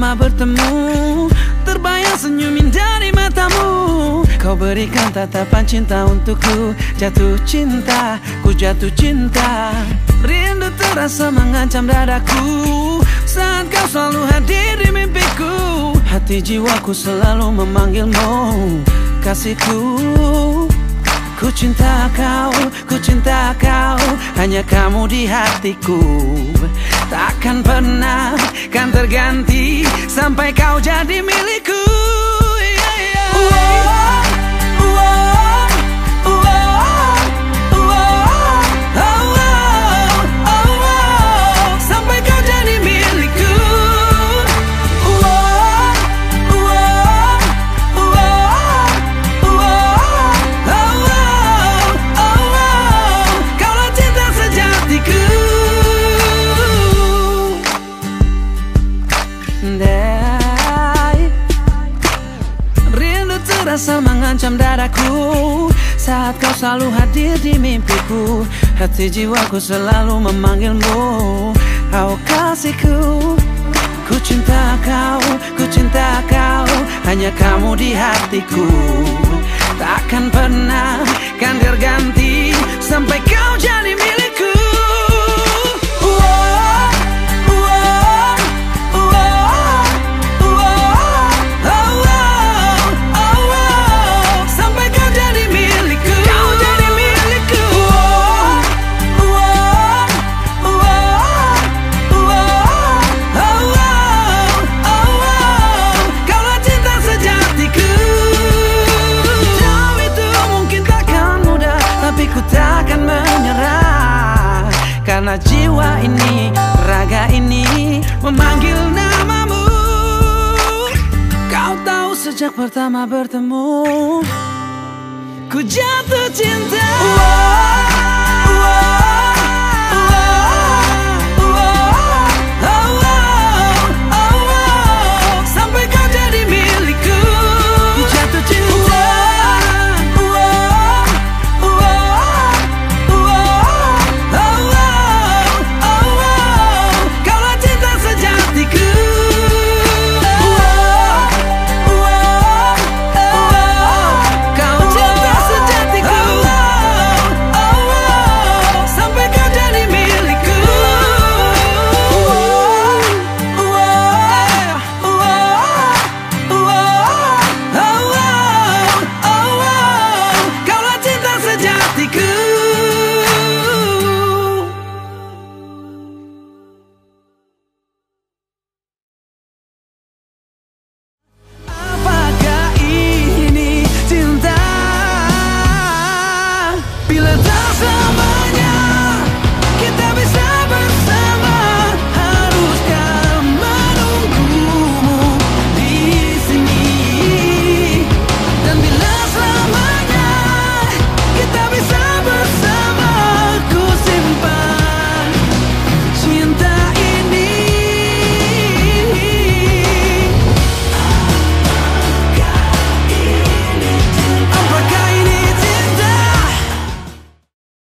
pertama bertemu. Terbayang senyum indah di matamu. Kau berikan tatapan cinta untukku. Jatuh cinta, ku jatuh cinta. Rindu terasa mengancam dadaku. Saat kau selalu hadir di mimpiku Hati jiwaku selalu memanggilmu. Kasihku Ku cinta kau, ku cinta kau Hanya kamu di hatiku. Takkan pernah kan terganti Sampai kau jadi milikku Dai Rindu terasa mengancam dadaku Saat kau selalu hadir di mimpiku Hati jiwaku selalu memanggilmu. Oh kasihku Ku cinta kau, ku cinta kau Hanya kamu di hatiku. Takkan Nuk për ta ma bërë të mu. Ku gjatë të qinta Wow